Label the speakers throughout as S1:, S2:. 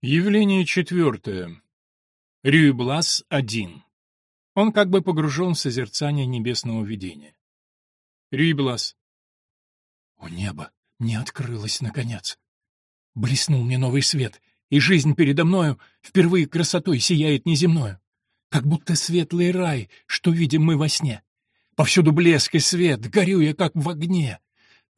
S1: Явление четвертое. Рюйблас один. Он как бы погружен в созерцание небесного видения. Рюйблас.
S2: О небо, мне открылось, наконец. Блеснул мне новый свет, и жизнь передо мною впервые красотой сияет неземною. Как будто светлый рай, что видим мы во сне. Повсюду блеск и свет, горю я, как в огне.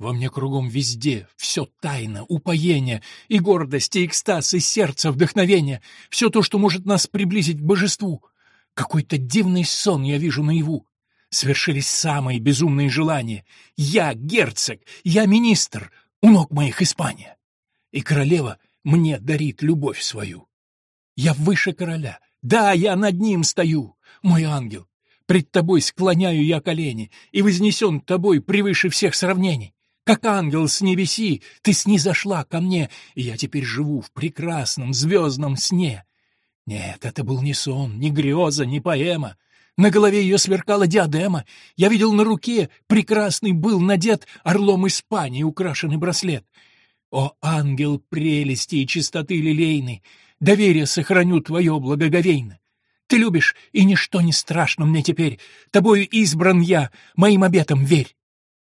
S2: Во мне кругом везде все тайна, упоение, и гордость, и экстаз, и сердце, вдохновение, все то, что может нас приблизить к божеству. Какой-то дивный сон я вижу наяву. Свершились самые безумные желания. Я герцог, я министр, у ног моих Испания. И королева мне дарит любовь свою. Я выше короля, да, я над ним стою, мой ангел. Пред тобой склоняю я колени, и вознесен тобой превыше всех сравнений. Как ангел с небеси, ты снизошла ко мне, и я теперь живу в прекрасном звездном сне. Нет, это был не сон, не греза, не поэма. На голове ее сверкала диадема. Я видел на руке, прекрасный был надет орлом Испании украшенный браслет. О, ангел прелести и чистоты лилейной, доверие сохраню твое благоговейно. Ты любишь, и ничто не страшно мне теперь. Тобою избран я, моим обетом верь.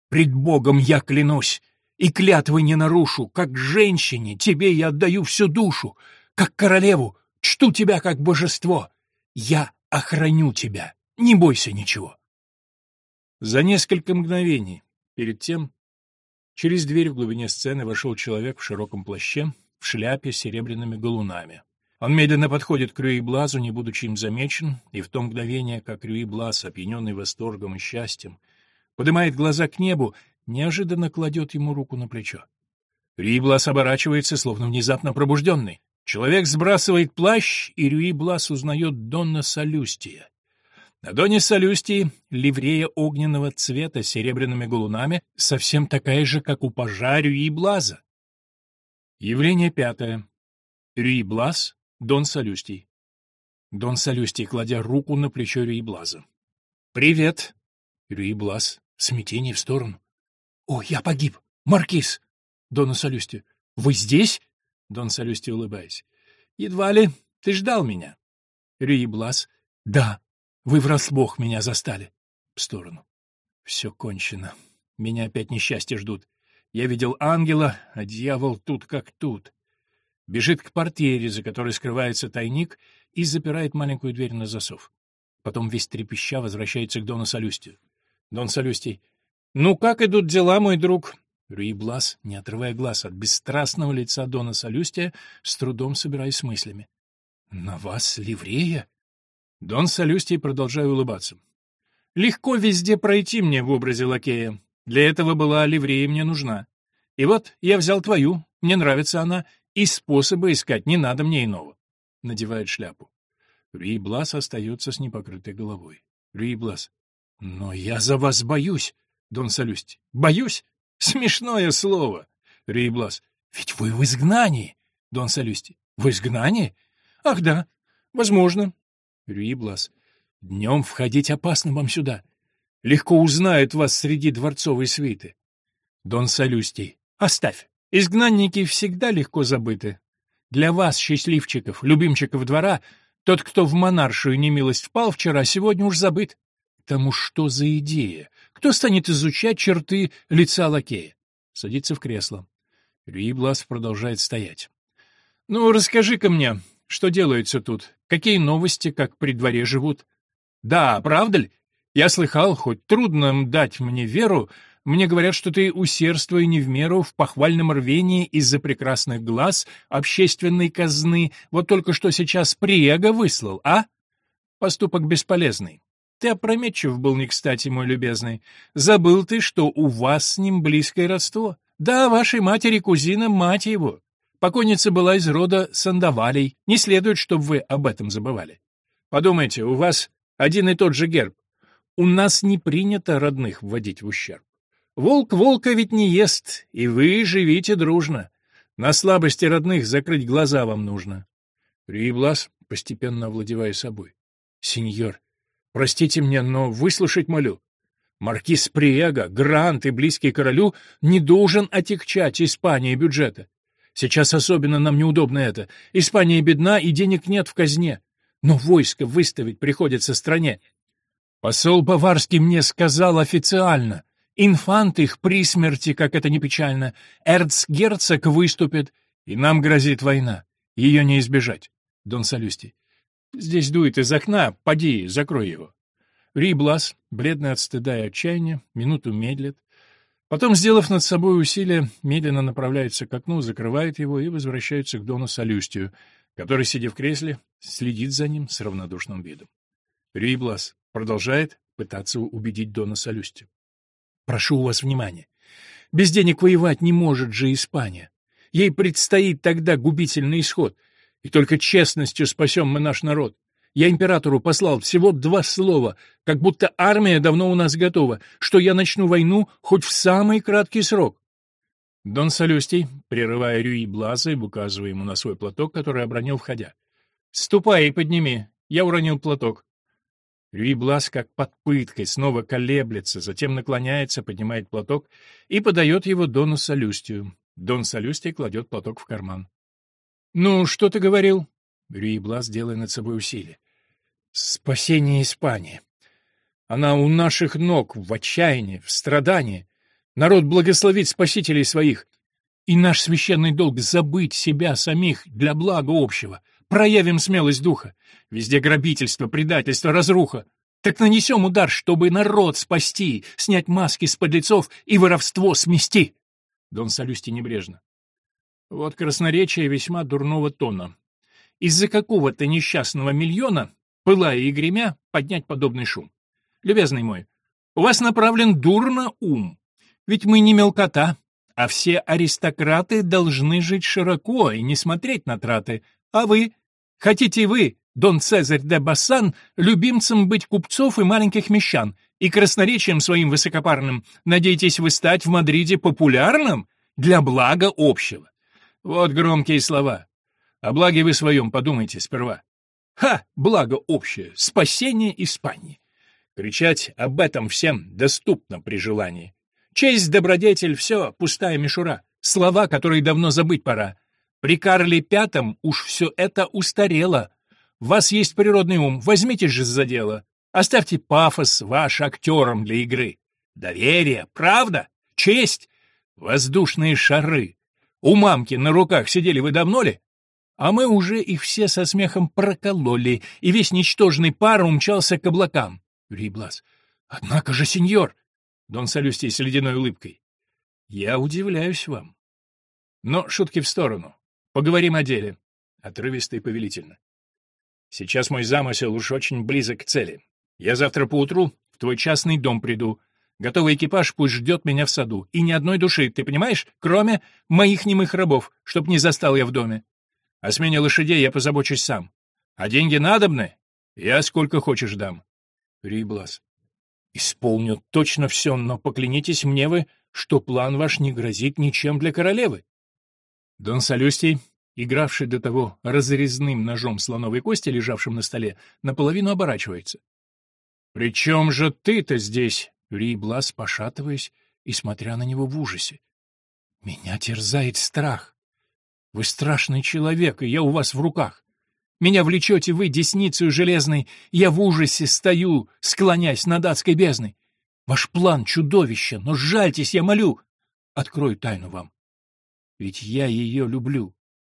S2: Пред Богом я клянусь, и клятвы не нарушу, как женщине тебе я отдаю всю душу, как королеву чту тебя как божество. Я охраню тебя, не бойся ничего.
S1: За несколько мгновений перед тем через дверь в глубине сцены вошел человек в широком плаще, в шляпе с серебряными галунами. Он медленно подходит к Рюи-Блазу, не будучи им замечен, и в то мгновение, как Рюи-Блаз, опьяненный восторгом и счастьем, поднимает глаза к небу, неожиданно кладет ему руку на плечо. Рюи-Блаз оборачивается, словно внезапно пробужденный. Человек сбрасывает плащ, и Рюи-Блаз узнает Донна Салюстия. На Доне Салюстии ливрея огненного цвета с серебряными галунами, совсем такая же, как у пажа Рюи-Блаза. Явление пятое. Рюи-Блаз, Дон Салюстий. Дон Салюстий, кладя руку на плечо Рюи-Блаза. «Привет!» Рюи-Блаз в смятении в сторону. «О, я погиб! Маркиз!» Дона Салюсти. «Вы здесь?» Дон Салюсти, улыбаясь. «Едва ли. Ты ждал меня?» Рюи Блас. «Да. Вы врасплох меня застали». В сторону. «Все кончено. Меня опять несчастья ждут. Я видел ангела, а дьявол тут как тут». Бежит к портьере, за которой скрывается тайник, и запирает маленькую дверь на засов. Потом весь трепеща возвращается к Дону Салюстию. Дон Салюстий. «Ну, как идут дела, мой друг?» Руи Блас, не отрывая глаз от бесстрастного лица Дона Салюстия, с трудом собираясь с мыслями. «На вас ливрея?» Дон Салюстий, продолжая улыбаться. «Легко везде пройти мне в образе лакея. Для этого была ливрея мне нужна. И вот я взял твою, мне нравится она, и способа искать не надо мне иного». Надевает шляпу. Руи Блас остается с непокрытой головой. Руи Блас. «Но я за вас боюсь, Дон Салюсти. Боюсь? Смешное слово. Рейблас. Ведь вы в изгнании. Дон Салюсти. В изгнании? Ах да, возможно. Рейблас. Днем входить опасно вам сюда. Легко узнают вас среди дворцовой свиты. Дон Салюстий. Оставь. Изгнанники всегда легко забыты. Для вас, счастливчиков, любимчиков двора, тот, кто в монаршую немилость впал вчера, сегодня уж забыт. Тому что за идея? Кто станет изучать черты лица лакея? Садится в кресло. Рюиблас продолжает стоять. «Ну, расскажи-ка мне, что делается тут? Какие новости, как при дворе живут?» «Да, правда ли? Я слыхал, хоть трудно дать мне веру, мне говорят, что ты, усердствуя не в меру, в похвальном рвении из-за прекрасных глаз общественной казны, вот только что сейчас Приега выслал, а? Поступок бесполезный. Ты опрометчив был не кстати, мой любезный. Забыл ты, что у вас с ним близкое родство. Да, вашей матери кузина — мать его. Покойница была из рода Сандавалей. Не следует, чтобы вы об этом забывали. Подумайте, у вас один и тот же герб. У нас не принято родных вводить в ущерб. Волк волка ведь не ест, и вы живите дружно. На слабости родных закрыть глаза вам нужно. Риблас, постепенно овладевая собой. Сеньор, Простите мне, но выслушать молю. Маркиз Приего, грант и близкий королю, не должен отягчать Испании бюджета. Сейчас особенно нам неудобно это. Испания бедна, и денег нет в казне. Но войско выставить приходится стране. Посол Баварский мне сказал официально. Инфант их при смерти, как это не печально. Эрцгерцог выступит, и нам грозит война. Ее не избежать. Дон Салюсти. Здесь дует из окна, поди, закрой его. Риблас, бледный от стыда и отчаяния, минуту медлит. Потом, сделав над собой усилие, медленно направляется к окну, закрывает его и возвращается к Дону Салюстию, который, сидя в кресле, следит за ним с равнодушным видом. Риблас продолжает пытаться убедить Дона Салюстию. «Прошу у вас внимания. Без денег воевать не может же Испания. Ей предстоит тогда губительный исход, и только честностью спасем мы наш народ. Я императору послал всего два слова, как будто армия давно у нас готова, что я начну войну хоть в самый краткий срок. Дон Салюстий, прерывая Рюи Блаза, указывая ему на свой платок, который обронил, входя. «Ступай и подними. Я уронил платок». Рюи Блаз, как под пыткой, снова колеблется, затем наклоняется, поднимает платок и подает его Дону Салюстию. Дон Салюстий кладет платок в карман. «Ну, что ты говорил?» Рюи Блаз, делая над собой усилие. Спасение Испании. Она у наших ног, в отчаянии, в страдании. Народ благословит спасителей своих. И наш священный долг — забыть себя самих для блага общего. Проявим смелость духа. Везде грабительство, предательство, разруха. Так нанесем удар, чтобы народ спасти, снять маски с подлецов и воровство смести. Дон Салюсти небрежно. Вот красноречие весьма дурного тона. Из-за какого-то несчастного миллиона пылая и гремя, поднять подобный шум. Любезный мой, у вас направлен дурно ум, ведь мы не мелкота, а все аристократы должны жить широко и не смотреть на траты. А вы? Хотите вы, Дон Цезарь де Бассан, любимцем быть купцов и маленьких мещан, и красноречием своим высокопарным надеетесь вы стать в Мадриде популярным для блага общего? Вот громкие слова. О благе вы своем подумайте сперва. Ха! Благо общее! Спасение Испании! Кричать об этом всем доступно при желании. Честь, добродетель — все, пустая мишура. Слова, которые давно забыть пора. При Карле Пятом уж все это устарело. У вас есть природный ум, возьмите же за дело. Оставьте пафос ваш актерам для игры. Доверие, правда, честь, воздушные шары. У мамки на руках сидели вы давно ли? А мы уже их все со смехом прокололи, и весь ничтожный пар умчался к облакам. Риблас. Однако же, сеньор! Дон Салюстий с ледяной улыбкой. Я удивляюсь вам. Но шутки в сторону. Поговорим о деле. Отрывисто и повелительно. Сейчас мой замысел уж очень близок к цели. Я завтра поутру в твой частный дом приду. Готовый экипаж пусть ждет меня в саду. И ни одной души, ты понимаешь, кроме моих немых рабов, чтоб не застал я в доме. О смене лошадей я позабочусь сам. А деньги надобны? Я сколько хочешь дам. Риблас. Исполню точно все, но поклянитесь мне вы, что план ваш не грозит ничем для королевы. Дон Салюстий, игравший до того разрезным ножом слоновой кости, лежавшим на столе, наполовину оборачивается. — При чем же ты-то здесь? — Риблас, пошатываясь и смотря на него в ужасе. — Меня терзает страх. Вы страшный человек, и я у вас в руках. Меня влечете вы десницей железной, я в ужасе стою, склонясь над адской бездной. Ваш план чудовище, но жальтесь, я молю. Открою тайну вам. Ведь я ее люблю.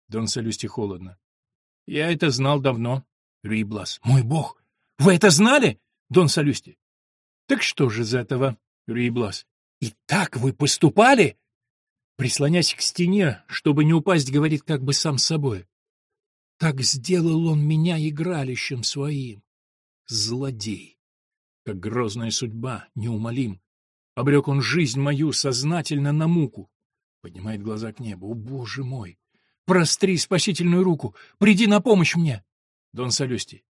S1: Дон Салюсти холодно. Я это знал давно. Риблас. Мой бог, вы это знали? Дон Салюсти. Так что же из этого? Риблас. И так вы поступали? Прислонясь к стене, чтобы не упасть, говорит как бы сам собой. Так сделал он меня игралищем своим. Злодей. Как грозная судьба, неумолим. Обрек он жизнь мою сознательно на муку. Поднимает глаза к небу. О, боже мой! Простри спасительную руку! Приди на помощь мне! Дон Салюстий.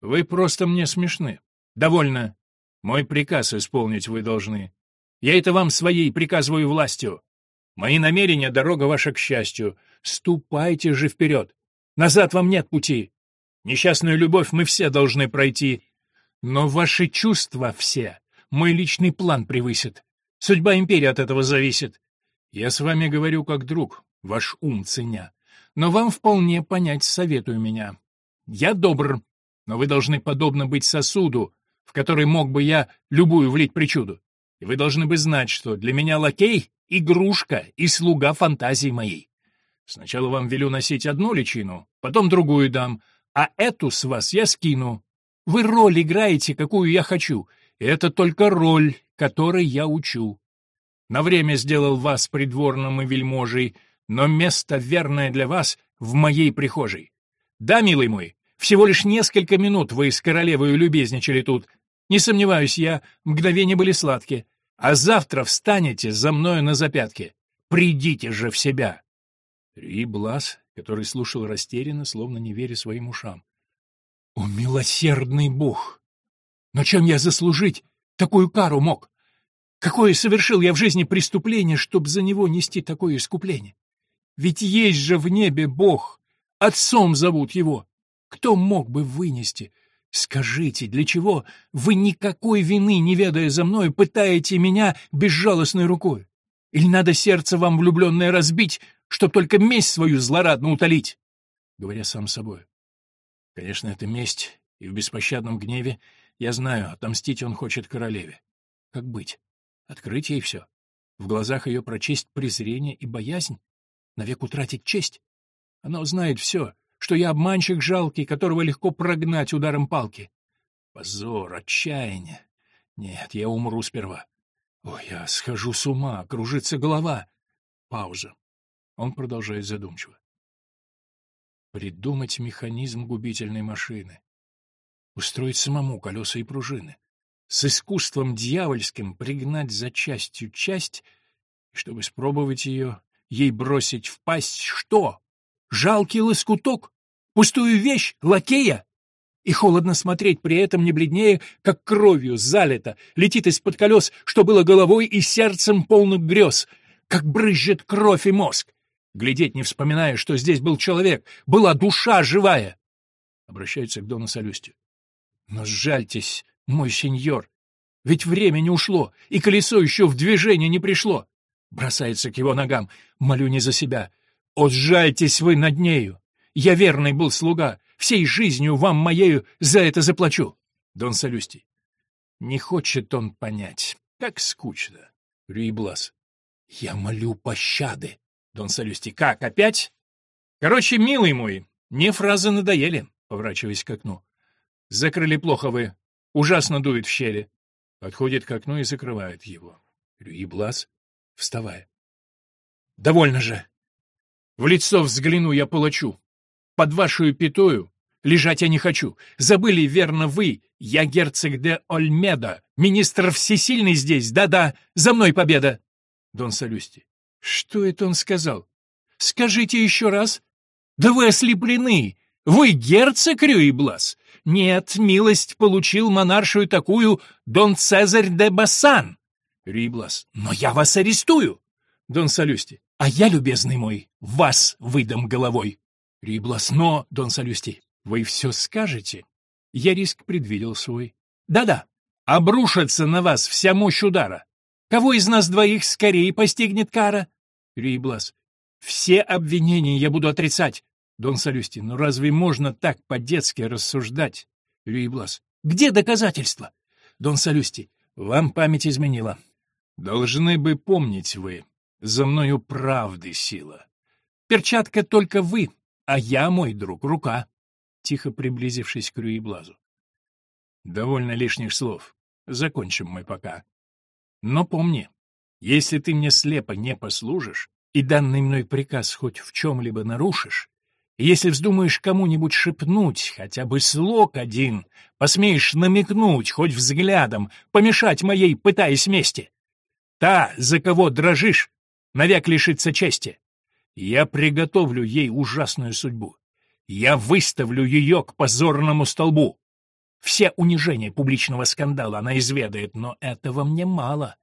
S1: Вы просто мне смешны. Довольно. Мой приказ исполнить вы должны. Я это вам своей приказываю властью. Мои намерения — дорога ваша к счастью. Ступайте же вперед. Назад вам нет пути. Несчастную любовь мы все должны пройти. Но ваши чувства все, мой личный план превысит. Судьба империи от этого зависит. Я с вами говорю как друг. ваш ум ценя, но вам вполне понять советую меня. Я добр, но вы должны подобно быть сосуду, в который мог бы я любую влить причуду. И вы должны бы знать, что для меня лакей — игрушка и слуга фантазии моей. Сначала вам велю носить одну личину, потом другую дам, а эту с вас я скину. Вы роль играете, какую я хочу, и это только роль, которой я учу. На время сделал вас придворным и вельможей, но место верное для вас в моей прихожей. Да, милый мой, всего лишь несколько минут вы с королевой любезничали тут. Не сомневаюсь я, мгновения были сладкие. А завтра встанете за мною на запятки. Придите же в себя. И Блас, который слушал растерянно, словно не веря своим ушам. «О, милосердный бог! Но чем я заслужить такую кару мог? Какое совершил я в жизни преступление, чтобы за него нести такое искупление? Ведь есть же в небе бог, отцом зовут его. Кто мог бы вынести? Скажите, для чего вы никакой вины, не ведая за мной, пытаете меня безжалостной рукой? Или надо сердце вам влюбленное разбить, чтоб только месть свою злорадно утолить? Говоря сам собой. Конечно, это месть, и в беспощадном гневе, я знаю, отомстить он хочет королеве. Как быть? Открыть ей все? В глазах ее прочесть презрение и боязнь? Навек утратить честь? Она узнает все, что я обманщик жалкий, которого легко прогнать ударом палки. Позор, отчаяние. Нет, я умру сперва. Ой, я схожу с ума, кружится голова. Пауза. Он продолжает задумчиво. Придумать механизм губительной машины. Устроить самому колеса и пружины. С искусством дьявольским пригнать за частью часть, и чтобы спробовать ее, ей бросить в пасть что? Жалкий лоскуток? Пустую вещь? Лакея? И холодно смотреть при этом не бледнее, как кровью залито, летит из-под колес, что было головой и сердцем полных грез, как брызжет кровь и мозг. Глядеть, не вспоминая, что здесь был человек, была душа живая. Обращается к Дону Солюстию. Но сжальтесь, мой сеньор, ведь время не ушло, и колесо еще в движение не пришло. Бросается к его ногам, молю не за себя. О, сжальтесь вы над нею! Я верный был слуга, всей жизнью вам моею за это заплачу. Дон Солюстий. Не хочет он понять, как скучно. Рюиблас. Я молю пощады. Дон Салюсти. Как, опять? Короче, милый мой, мне фразы надоели, поворачиваясь к окну. Закрыли плохо вы. Ужасно дует в щели. Подходит к окну и закрывает его. Рюи Блас, вставая. Довольно же. В лицо взгляну я палачу. Под вашу пятую лежать я не хочу. Забыли, верно, вы. Я герцог де Ольмеда, министр всесильный здесь. Да-да, за мной победа. Дон Салюсти. Что это он сказал? Скажите еще раз. Да вы ослеплены. Вы герцог Рюиблас? Нет, милость получил монаршую такую Дон Цезарь де Бассан. Рюиблас. Но я вас арестую. Дон Салюсти. А я, любезный мой, вас выдам головой. Рюиблас. Но, Дон Салюсти, вы все скажете. Я риск предвидел свой. Да-да, обрушится на вас вся мощь удара. Кого из нас двоих скорее постигнет кара? Рейблас. Все обвинения я буду отрицать. Дон Салюсти, ну разве можно так по-детски рассуждать? Рейблас. Где доказательства? Дон Салюсти. Вам память изменила. Должны бы помнить вы. За мною правды сила. Перчатка только вы, а я, мой друг, рука. Тихо приблизившись к Рюиблазу. Довольно лишних слов. Закончим мы пока. Но помни, если ты мне слепо не послужишь и данный мной приказ хоть в чем-либо нарушишь, если вздумаешь кому-нибудь шепнуть хотя бы слог один, посмеешь намекнуть хоть взглядом, помешать моей, пытаясь мести, та, за кого дрожишь, навек лишится чести. Я приготовлю ей ужасную судьбу. Я выставлю ее к позорному столбу. Все унижения публичного скандала она изведает, но этого мне мало.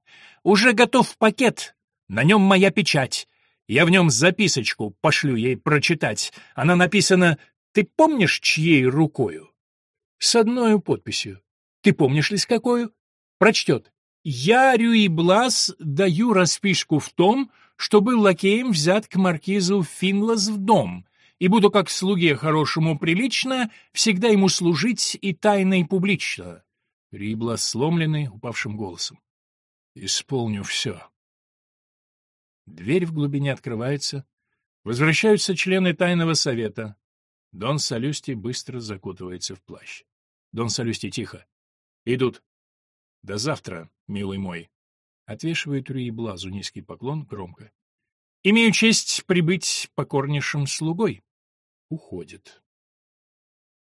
S1: Уже готов пакет, на нем моя печать. Я в нем записочку пошлю ей прочитать. Она написана «Ты помнишь, чьей рукою?» С одной подписью. Ты помнишь ли с какой? Прочтет. Я, Рюи Блас, даю расписку в том, что был лакеем взят к маркизу Финлас в дом, и буду как слуге хорошему прилично всегда ему служить и тайно и публично. Рибла сломленный, упавшим голосом. Исполню все. Дверь в глубине открывается. Возвращаются члены тайного совета. Дон Салюсти быстро закутывается в плащ. Дон Салюсти тихо. Идут. До завтра, милый мой. Отвешивает Руи Блазу низкий поклон громко. Имею честь прибыть покорнейшим слугой. Уходит.